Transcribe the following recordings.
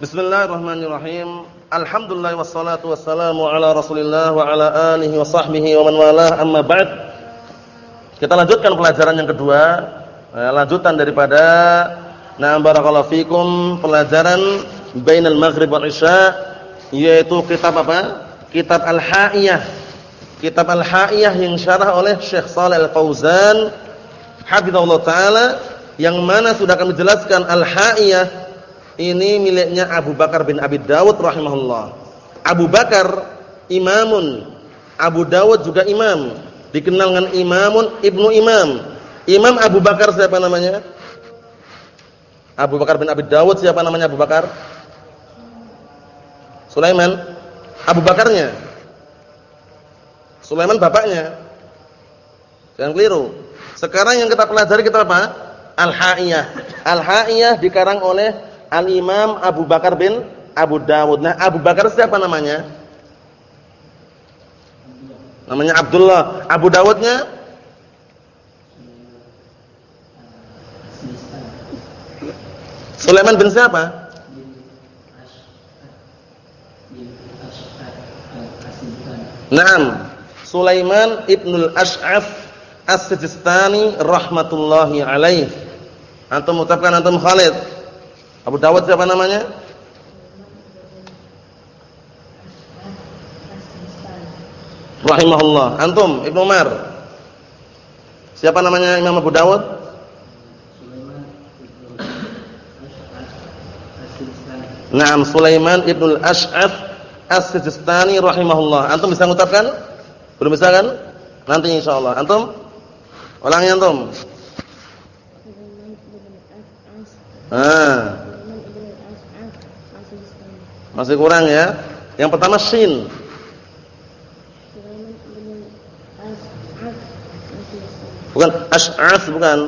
Bismillahirrahmanirrahim. Alhamdulillah wassalatu wassalamu ala Rasulillah wa ala alihi wa sahbihi wa man walah. Amma ba'd. Kita lanjutkan pelajaran yang kedua, eh, lanjutan daripada Na'am barakallahu fikum pelajaran bainal maghrib wal isya yaitu kitab apa? Kitab Al-Ha'iyah. Kitab Al-Ha'iyah yang syarah oleh Syekh Shalih Al-Fauzan hafizallahu taala yang mana sudah kami jelaskan Al-Ha'iyah ini miliknya Abu Bakar bin Abi Dawud rahimahullah. Abu Bakar imamun, Abu Dawud juga imam, dikenal dengan imamun ibnu imam. Imam Abu Bakar siapa namanya? Abu Bakar bin Abi Dawud siapa namanya Abu Bakar? Sulaiman. Abu Bakarnya. Sulaiman bapaknya. Jangan keliru. Sekarang yang kita pelajari kita apa? Al-Ha'iyah. Al-Ha'iyah dikarang oleh Al-Imam Abu Bakar bin Abu Dawud. Nah, Abu Bakar siapa namanya? Namanya Abdullah. Abu Dawudnya Sulaiman bin siapa? Naam. Sulaiman ibnul Ash'af As-Sijistani rahmatullahi alaih. Antum ucapkan antum Khalid. Abu Dawud siapa namanya? Rahimahullah. Antum Ibnu Umar. Siapa namanya Imam Abu Dawud? Naam Sulaiman ibn al-Ash'af As-Sijistani rahimahullah. Antum bisa mengucapkan? Belum bisa kan? Nanti insyaallah. Antum? Ulangi antum. Ah. Masih kurang ya? Yang pertama shin. Bukan Ash'af bukan.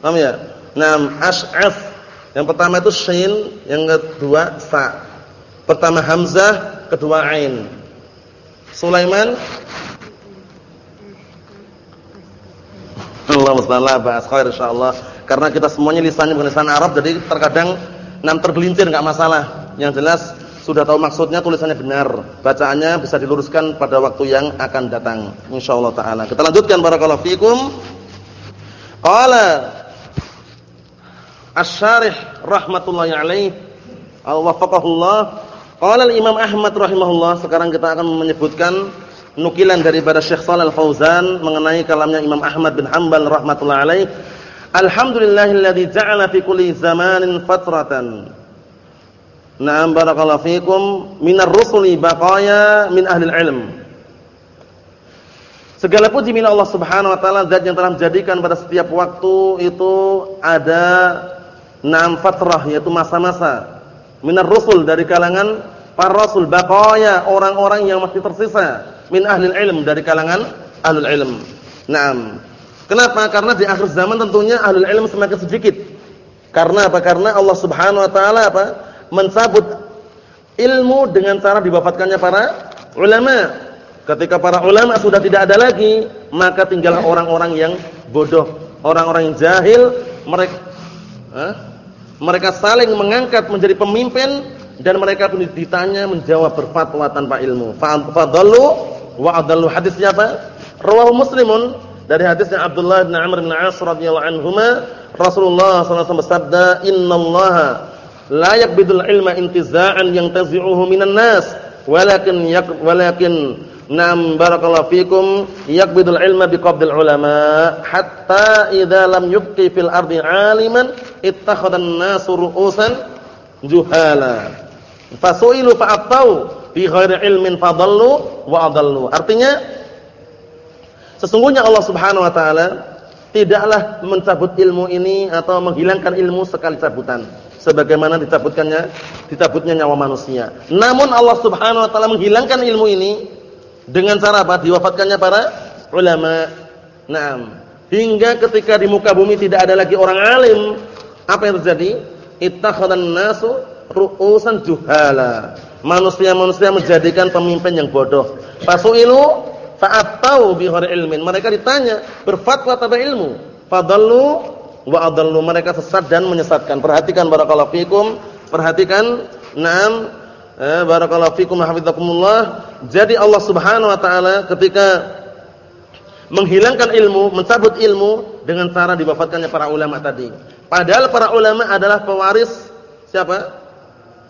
Paham ya? Naam Ash'af yang pertama itu shin, yang kedua sa. Pertama hamzah, kedua ain. Sulaiman Allah musta'ala bahas khair insyaallah. Karena kita semuanya lisannya bukan lisan Arab jadi terkadang nam tergelincir enggak masalah. Yang jelas sudah tahu maksudnya tulisannya benar. Bacaannya bisa diluruskan pada waktu yang akan datang insyaallah taala. Kita lanjutkan barakallahu fikum. Qala Asy-Syarih rahmatullahi alaih al-wafaqahullah qala al-Imam Ahmad rahimahullah sekarang kita akan menyebutkan nukilan daripada Syekh Shalal Fauzan mengenai kalamnya Imam Ahmad bin Hanbal rahmatullahi alaih Alhamdulillahilladzi ja'ala fi kulli zamanin fatratan Na'am barakallahu fikum minar rusuli baqaya min ahli ilm Segala puji milik Allah Subhanahu wa taala zat yang telah menjadikan pada setiap waktu itu ada Naam fatrah yaitu masa-masa minar rusul dari kalangan para rasul baqaya orang-orang yang masih tersisa min ahli ilm dari kalangan ahli ilm. Naam. Kenapa? Karena di akhir zaman tentunya ahli ilm semakin sedikit. Karena apa? Karena Allah Subhanahu wa taala apa? Mencabut ilmu dengan cara diwafatkannya para ulama. Ketika para ulama sudah tidak ada lagi, maka tinggallah orang-orang yang bodoh, orang-orang yang jahil, mereka Hah? mereka saling mengangkat menjadi pemimpin dan mereka pun ditanya menjawab berfatwa tanpa ilmu. Fadallu wa adallu hadisnya apa? Rawahu Muslimun dari hadisnya Abdullah bin Amr bin As radhiyallahu anhuma Rasulullah sallallahu alaihi wasallam bersabda innallaha la yaqbidul ilma intiza'an yantazi'uhu minan nas walakin yak, walakin Nam barakallahu fikum yaqbidul ilma biqabdil ulama hatta idza lam yubqi fil ardi 'aliman ittakhadhan nasu ru'usan juhala. Fasu'ilu fa'atau bi ghairi ilmin fadallu wa adallu. Artinya sesungguhnya Allah Subhanahu wa taala tidaklah mencabut ilmu ini atau menghilangkan ilmu sekali cabutan sebagaimana dicabutkannya dicabutnya nyawa manusia. Namun Allah Subhanahu wa taala menghilangkan ilmu ini dengan cara apa? Diwafatkannya para ulama. Naam. Hingga ketika di muka bumi tidak ada lagi orang alim, apa yang terjadi? Ittakhadhan nasu ru'usan juhala. Manusia-manusia menjadikan pemimpin yang bodoh. Fasu'ilu fa'atau bi ilmin. Mereka ditanya, berfatwa tanpa ilmu. Fadallu wa adallu. Mereka sesat dan menyesatkan. Perhatikan barakallahu fikum, perhatikan Naam, eh, barakallahu fikum hafizakumullah. Jadi Allah Subhanahu wa taala ketika menghilangkan ilmu, mencabut ilmu dengan cara diwafatkannya para ulama tadi. Padahal para ulama adalah pewaris siapa?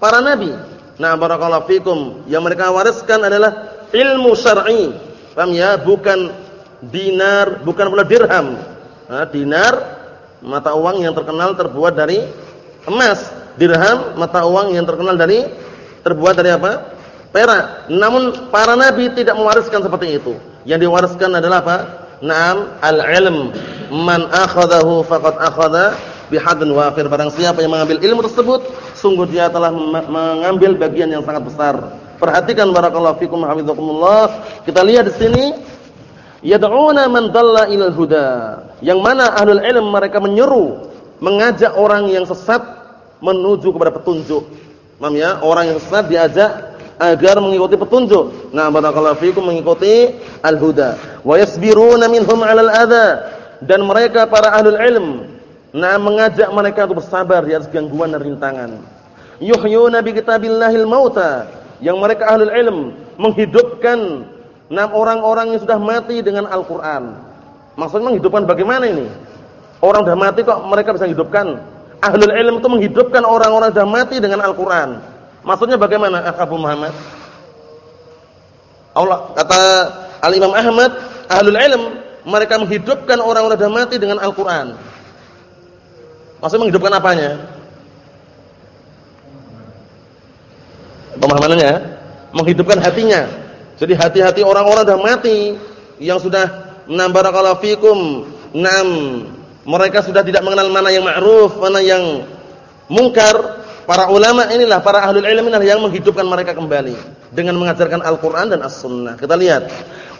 Para nabi. Nah, barakallahu fikum. Yang mereka wariskan adalah ilmu syar'i. Paham ya? Bukan dinar, bukan pula dirham. Nah, dinar mata uang yang terkenal terbuat dari emas. Dirham mata uang yang terkenal dari terbuat dari apa? Perak. Namun para nabi tidak mewariskan seperti itu. Yang diwariskan adalah apa? Naam al-ilm. Man akhadahu faqad akhadha bihadin wafir. Barang siapa yang mengambil ilmu tersebut, sungguh dia telah mengambil bagian yang sangat besar. Perhatikan barakallahu fikum hafizakumullah. Kita lihat di sini yad'una man dalla ilal huda. Yang mana ahlul ilm mereka menyeru, mengajak orang yang sesat menuju kepada petunjuk. Paham ya? Orang yang sesat diajak agar mengikuti petunjuk. Nah, barakallahu fikum mengikuti al-huda. Wa yasbiruna minhum 'alal adza dan mereka para ahlul ilm nah mengajak mereka untuk bersabar di atas gangguan dan rintangan. Yuhyuna bi kitabillahil mauta yang mereka ahlul ilm menghidupkan enam orang-orang yang sudah mati dengan Al-Qur'an. Maksudnya menghidupkan bagaimana ini? Orang sudah mati kok mereka bisa hidupkan? Ahlul ilm itu menghidupkan orang-orang sudah mati dengan Al-Qur'an. Maksudnya bagaimana Abu Muhammad? Allah kata Al Imam Ahmad, ahlul ilm mereka menghidupkan orang-orang sudah mati dengan Al-Qur'an. Maksudnya menghidupkan apanya? Pemahamannya, menghidupkan hatinya. Jadi hati-hati orang-orang sudah mati yang sudah nambarakallahu fikum, enam mereka sudah tidak mengenal mana yang ma'ruf, mana yang mungkar, Para ulama inilah, para ahlul ilm inilah yang menghidupkan mereka kembali dengan mengajarkan Al-Qur'an dan As-Sunnah. Kita lihat.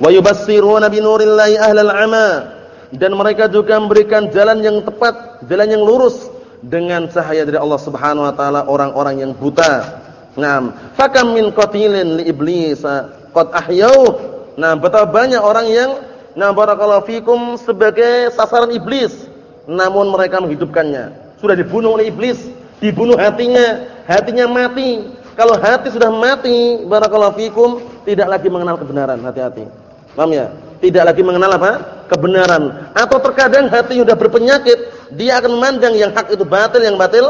Wa yubassiruna bi nurillahi ahlal 'ama dan mereka juga memberikan jalan yang tepat, jalan yang lurus dengan cahaya dari Allah Subhanahu wa taala orang-orang yang buta. Naam, fakam min qatilin li iblis qad ahyau. Nah, betapa banyak orang yang nah barakallahu fikum sebagai sasaran iblis namun mereka menghidupkannya. Sudah dibunuh oleh iblis dibunuh hatinya, hatinya mati. Kalau hati sudah mati, barakallahu fikum, tidak lagi mengenal kebenaran, hati-hati. Paham ya? Tidak lagi mengenal apa? Kebenaran. Atau terkadang hati sudah berpenyakit, dia akan memandang yang hak itu batil, yang batil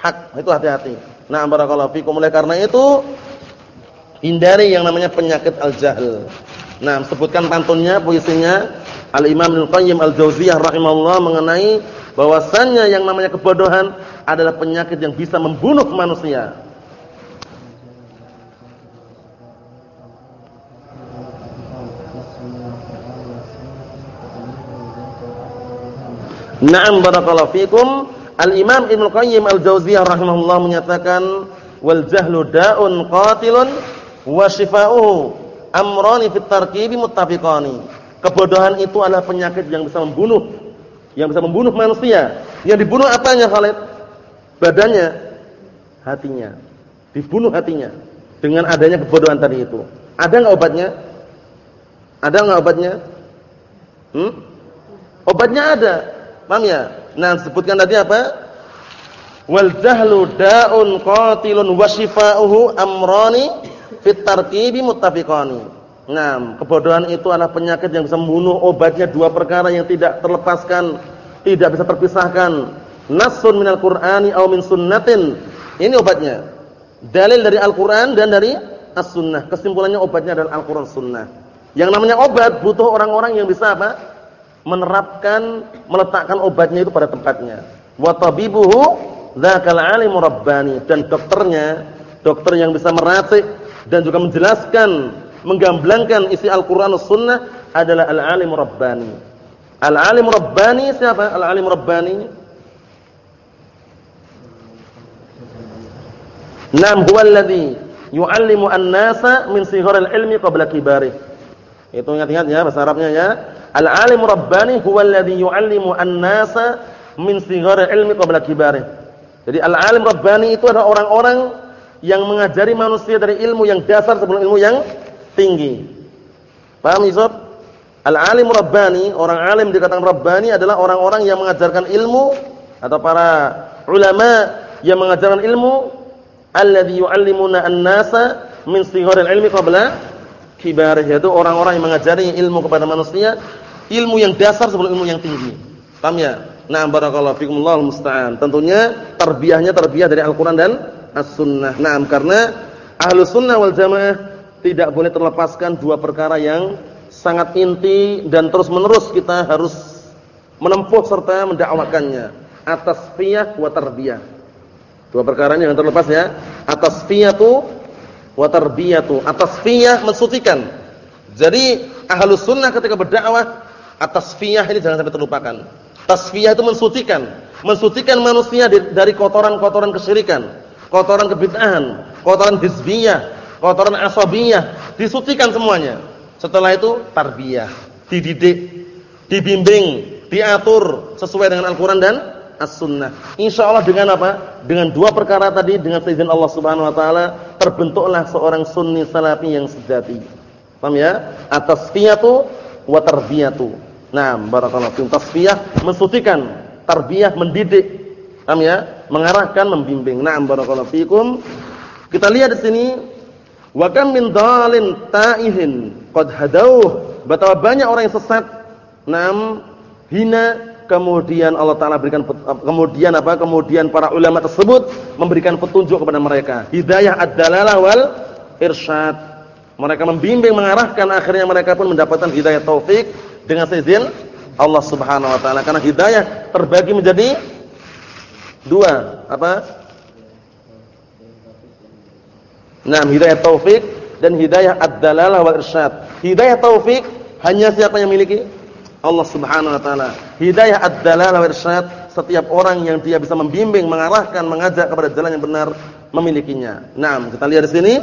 hak. Itu hati-hati. Nah, barakallahu fikum. Oleh karena itu, hindari yang namanya penyakit al-jahl. Nah, sebutkan pantunnya, puisinya Al-Imam Al-Qayyim Al-Jauziyah rahimahullah mengenai bahwasannya yang namanya kebodohan adalah penyakit yang bisa membunuh manusia. Naam barakallahu fikum. Al-Imam Ibnu Qayyim Al-Jauziyah rahimahullah menyatakan wal jahlu da'un qatilun wa shifa'uhu amrani fit tarkibi muttafiqani. Kebodohan itu adalah penyakit yang bisa membunuh, yang bisa membunuh manusia. Yang dibunuh apanya Khalid? badannya, hatinya. Dibunuh hatinya dengan adanya kebodohan tadi itu. Ada enggak obatnya? Ada enggak obatnya? Hmm? Obatnya ada. Paham ya? Nah, sebutkan tadi apa? Wal jahlu da'un qatilun wa shifa'uhu amrani fit tarkibi muttafiqani. Nah, kebodohan itu adalah penyakit yang bisa membunuh, obatnya dua perkara yang tidak terlepaskan, tidak bisa terpisahkan nassun minal Qur'ani aw min sunnatin. Ini obatnya. Dalil dari Al-Qur'an dan dari As-Sunnah. Kesimpulannya obatnya adalah Al-Qur'an Sunnah. Yang namanya obat butuh orang-orang yang bisa apa? Menerapkan, meletakkan obatnya itu pada tempatnya. Wa tabibuhu dzakal alimur rabbani dan dokternya, dokter yang bisa meracik dan juga menjelaskan, menggamblangkan isi Al-Qur'an As-Sunnah adalah al-alimur rabbani. Al-alimur rabbani siapa? Al-alimur rabbani Nam huwa alladhi yu'allimu an-nasa min sigharil ilmi qabla kibarih. Itu ingat-ingat ya bahasa Arabnya ya. Al-alim rabbani huwa alladhi yu'allimu an-nasa min sigharil ilmi qabla kibarih. Jadi al-alim rabbani itu adalah orang-orang yang mengajari manusia dari ilmu yang dasar sebelum ilmu yang tinggi. Paham Yusuf? Al-alim rabbani, orang alim dikatakan rabbani adalah orang-orang yang mengajarkan ilmu atau para ulama yang mengajarkan ilmu alladhi yu'allimuna an-nasa min sigharil ilmi qabla kibarih yaitu orang-orang yang mengajari ilmu kepada manusia ilmu yang dasar sebelum ilmu yang tinggi. Paham ya? Nah, barakallahu fikum Allahu musta'an. Tentunya tarbiyahnya tarbiyah dari Al-Qur'an dan As-Sunnah. Nah, karena Ahlus Sunnah wal Jamaah tidak boleh terlepaskan dua perkara yang sangat inti dan terus-menerus kita harus menempuh serta mendakwakannya. At-tasfiyah wa tarbiyah. Dua perkara yang terlepas ya. At-tasfiyatu wa tarbiyatu. At-tasfiyah mensucikan. Jadi Ahlus Sunnah ketika berdakwah at-tasfiyah ini jangan sampai terlupakan. Tasfiyah itu mensucikan, mensucikan manusia dari kotoran-kotoran kesyirikan, kotoran kebid'ahan, kotoran hizbiyah, kotoran asabiyah, disucikan semuanya. Setelah itu tarbiyah, dididik, dibimbing, diatur sesuai dengan Al-Qur'an dan As-Sunnah. Insyaallah dengan apa? Dengan dua perkara tadi dengan seizin Allah Subhanahu wa taala terbentuklah seorang sunni salafi yang sejati. Paham ya? At-tasfiyatu wa tarbiyatu. Nah, barakallahu fiikum tasfiyah mensucikan, tarbiyah mendidik. Paham ya? Mengarahkan, membimbing. Nah, barakallahu fiikum. Kita lihat di sini wa kam min dhalin ta'ihin qad hadauh. Betapa banyak orang yang sesat, nam hina kemudian Allah taala berikan kemudian apa? Kemudian para ulama tersebut memberikan petunjuk kepada mereka. Hidayah ad-dalalah wal irsyad. Mereka membimbing, mengarahkan akhirnya mereka pun mendapatkan hidayah taufik dengan seizin Allah Subhanahu wa taala karena hidayah terbagi menjadi dua, apa? Nah, hidayah taufik dan hidayah ad-dalalah wal irsyad. Hidayah taufik hanya siapa yang miliki? Allah Subhanahu wa taala. Hidayah ad-dalalah wal irsyad setiap orang yang dia bisa membimbing, mengarahkan, mengajak kepada jalan yang benar memilikinya. Nah, kita lihat di sini,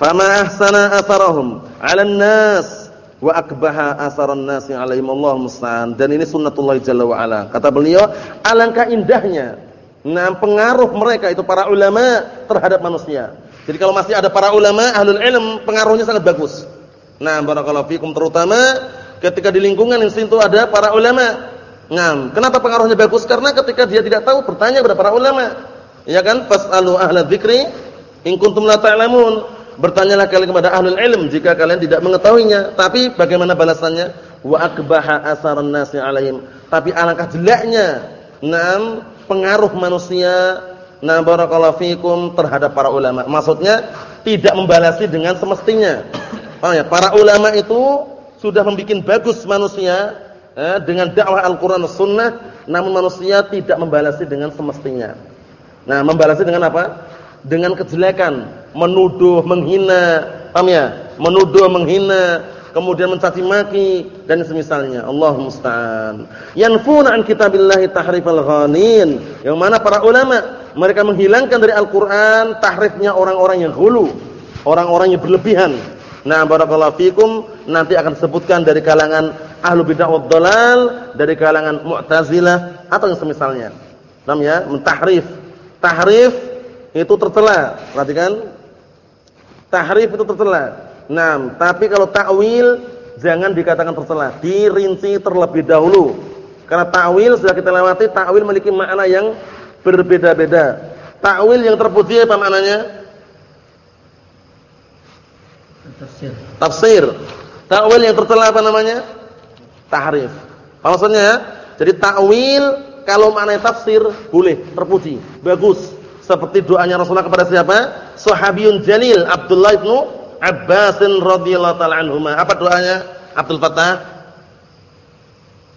fama ahsana atharahum 'alan nas wa akbaha asaran nasi alaihim Allah musta'an dan ini sunnatullah jalla wa ala kata beliau alangkah indahnya nah pengaruh mereka itu para ulama terhadap manusia. Jadi kalau masih ada para ulama ahlul ilm pengaruhnya sangat bagus. Nah barakallahu fikum terutama ketika di lingkungan yang situ ada para ulama. Nah kenapa pengaruhnya bagus? Karena ketika dia tidak tahu bertanya kepada para ulama. Ya kan? Fasalu ahla dzikri in kuntum la ta'lamun. Bertanyalah kalian kepada ahlul ilm jika kalian tidak mengetahuinya. Tapi bagaimana balasannya? Wa akbaha asaran nasi alaihim. Tapi alangkah jeleknya. Enam pengaruh manusia na barakallahu fikum terhadap para ulama. Maksudnya tidak membalasi dengan semestinya. Oh ya, para ulama itu sudah membuat bagus manusia eh, dengan dakwah Al-Qur'an dan Sunnah, namun manusia tidak membalasi dengan semestinya. Nah, membalasi dengan apa? Dengan kejelekan menuduh, menghina, paham ya? Menuduh, menghina, kemudian mencaci maki dan semisalnya. Allah musta'an. Yanfuna an kitabillahi tahrifal ghanin. Yang mana para ulama mereka menghilangkan dari Al-Qur'an tahrifnya orang-orang yang hulu, orang-orang yang berlebihan. Nah, barakallahu fikum nanti akan disebutkan dari kalangan ahlu bid'ah wad dalal, dari kalangan Mu'tazilah atau yang semisalnya. Paham ya? Mentahrif. Tahrif itu tercela. Perhatikan Tahrif itu tercela. Nah, tapi kalau takwil jangan dikatakan tercela, dirinci terlebih dahulu. Karena takwil sudah kita lewati, takwil memiliki makna yang berbeda-beda. Takwil yang terpuji apa maknanya? Tafsir. Tafsir. Takwil yang tercela apa namanya? Tahrif. Apa maksudnya? Jadi takwil kalau maknanya tafsir boleh, terpuji, bagus. Seperti doanya Rasulullah kepada siapa? Sahabiyun jalil Abdullah bin Abbas radhiyallahu taala anhuma. Apa doanya Abdul Fattah?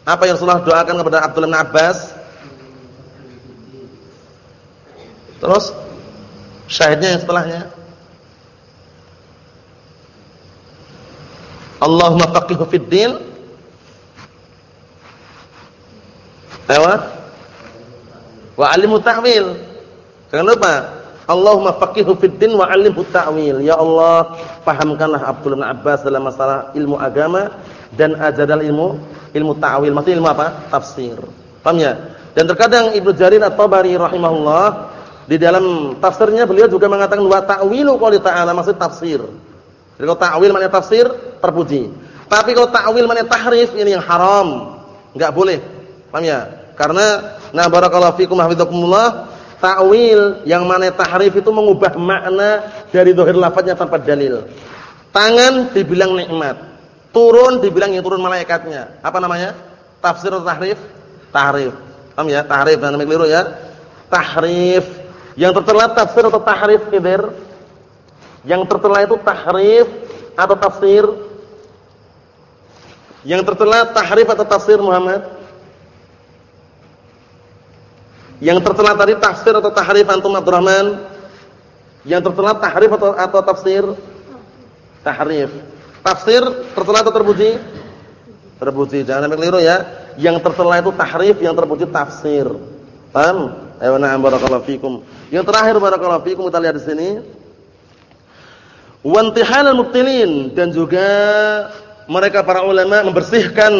Apa yang Rasulullah doakan kepada Abdullah bin Abbas? Terus syahidnya yang setelahnya Allahumma faqihhu fid din. Ayo. Wa 'allimhu ta'wil. Jangan lupa, Allahumma faqihhu fid din wa 'allimhu ta'wil. Ya Allah, pahamkanlah Abdullah bin Abbas dalam masalah ilmu agama dan ajarlah ilmu ilmu ta'wil. Maksudnya ilmu apa? Tafsir. Paham ya? Dan terkadang Ibnu Jarir At-Tabari rahimahullah di dalam tafsirnya beliau juga mengatakan wa ta'wilu qouli ta'ala maksud tafsir. Jadi kalau ta'wil maknanya tafsir terpuji. Tapi kalau ta'wil maknanya tahrif ini yang haram. Enggak boleh. Paham ya? Karena na barakallahu fikum hafizakumullah Takwil yang mana tahrif itu mengubah makna dari dohir lafadznya tanpa dalil. Tangan dibilang nikmat. Turun dibilang yang turun malaikatnya. Apa namanya? Tafsir atau tahrif? Tahrif. Paham ya? Tahrif namanya keliru ya. Tahrif. Yang tercela tafsir atau tahrif kidir? Yang tercela itu tahrif atau tafsir? Yang tercela tahrif atau tafsir Muhammad? Yang tercela tadi tafsir atau tahrif antum Abdurrahman? Yang tercela tahrif atau atau tafsir? Tahrif. Tafsir tercela atau terpuji? Terpuji. Jangan sampai keliru ya. Yang tercela itu tahrif, yang terpuji tafsir. Paham? Ayo na'am barakallahu fikum. Yang terakhir barakallahu fikum kita lihat di sini. Wantihanal mubtilin dan juga mereka para ulama membersihkan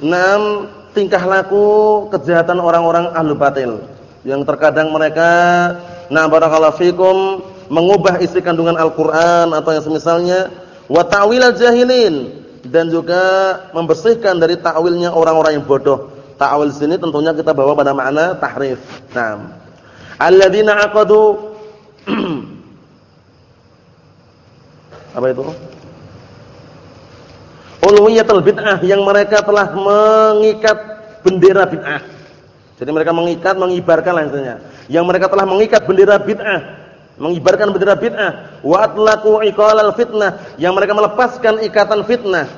enam tingkah laku kejahatan orang-orang ahlu batil yang terkadang mereka nah barakallahu fikum mengubah isi kandungan Al-Qur'an atau yang semisalnya wa ta'wil jahilin dan juga membersihkan dari takwilnya orang-orang yang bodoh. Ta'wil sini tentunya kita bawa pada makna tahrif. Nah, alladzina aqadu apa itu? Uluhiyatul bid'ah yang mereka telah mengikat bendera bid'ah. Jadi mereka mengikat, mengibarkan lainnya. Yang mereka telah mengikat bendera bid'ah, mengibarkan bendera bid'ah, wa atlaqu iqalal fitnah, yang mereka melepaskan ikatan fitnah.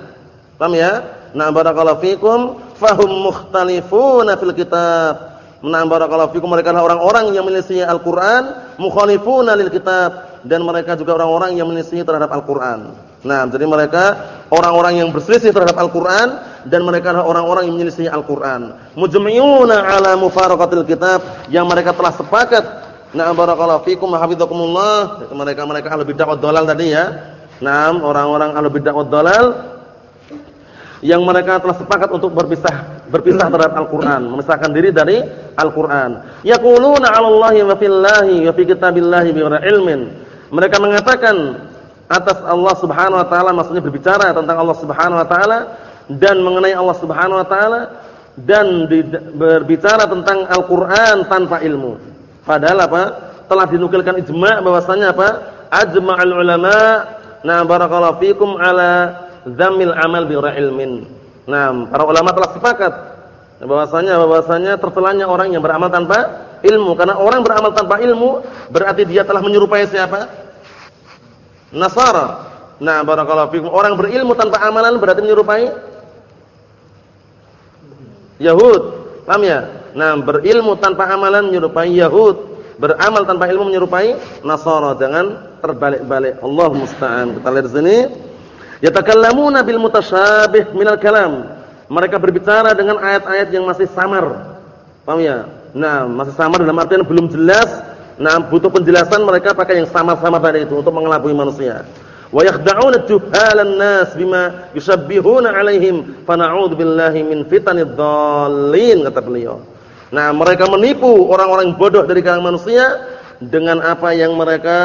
Paham ya? Na barakallahu fikum fahum mukhtalifuna fil kitab. Na barakallahu fikum mereka adalah orang-orang yang menyelisih Al-Qur'an, mukhalifuna lil kitab dan mereka juga orang-orang yang menyelisih terhadap Al-Qur'an. Nah, jadi mereka orang-orang yang berselisih terhadap Al-Qur'an dan mereka adalah orang-orang yang menyelisih Al-Qur'an. Mujmi'una 'ala mufaraqatil kitab yang mereka telah sepakat. Nah, barakallahu fikum wa hafizakumullah. Mereka-mereka ahli bid'ah wad dhalal tadi ya. Nah, orang-orang ahli bid'ah wad dhalal yang mereka telah sepakat untuk berpisah berpisah terhadap Al-Qur'an, memisahkan diri dari Al-Qur'an. Yaquluna 'ala Allahi wa fillahi wa fi kitabillahi bi ilmin. Mereka mengatakan atas Allah Subhanahu wa taala maksudnya berbicara tentang Allah Subhanahu wa taala dan mengenai Allah Subhanahu wa taala dan berbicara tentang Al-Qur'an tanpa ilmu. Padahal apa? Telah dinukilkan ijma' bahwasanya apa? Ajma'ul ulama na barakallahu fikum ala dzamil amal bi ilmin. Nah, para ulama telah sepakat bahwasanya bahwasanya tercelanya orang yang beramal tanpa ilmu karena orang beramal tanpa ilmu berarti dia telah menyerupai siapa? Nasara. Nah, barakallahu fikum. Orang berilmu tanpa amalan berarti menyerupai Yahud. Paham ya? Nah, berilmu tanpa amalan menyerupai Yahud. Beramal tanpa ilmu menyerupai Nasara. Jangan terbalik-balik. Allah musta'an. Kita lihat sini. Yatakallamuna bil mutasyabih minal kalam. Mereka berbicara dengan ayat-ayat yang masih samar. Paham ya? Nah, masih samar dalam artian belum jelas Nah, butuh penjelasan mereka pakai yang sama-sama tadi itu untuk mengelabui manusia. Wa yakhda'una juhalan nas bima yushabbihuna 'alaihim fa na'udzu billahi min fitanid dhallin kata beliau. Nah, mereka menipu orang-orang bodoh dari kalangan manusia dengan apa yang mereka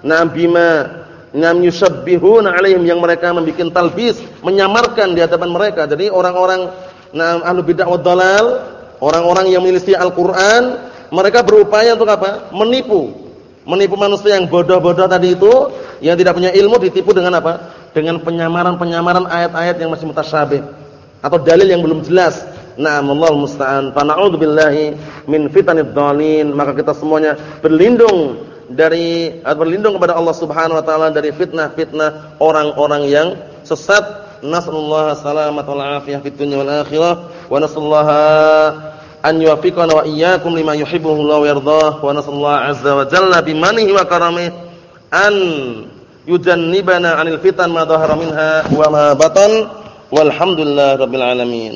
nah bima ngam yushabbihuna 'alaihim yang mereka membuat talbis, menyamarkan di hadapan mereka. Jadi orang-orang nah ahlu bid'ah wad dalal, orang-orang yang menyelisih Al-Qur'an mereka berupaya untuk apa? Menipu. Menipu manusia yang bodoh-bodoh tadi itu, yang tidak punya ilmu ditipu dengan apa? Dengan penyamaran-penyamaran ayat-ayat yang masih mutasyabih atau dalil yang belum jelas. Nah, Allah musta'an. Fa na'udzubillahi min fitanid dhalin. Maka kita semuanya berlindung dari atau berlindung kepada Allah Subhanahu wa taala dari fitnah-fitnah orang-orang yang sesat. Nasallallahu salamata wal afiyah fid wal akhirah wa nasallaha an yuwaffiqana wa iyyakum lima yuhibbuhu Allah wa yardah wa nasallahu azza wa jalla bimanihi wa karamihi an yujannibana 'anil fitan ma dhahara minha wa ma batan walhamdulillahi rabbil alamin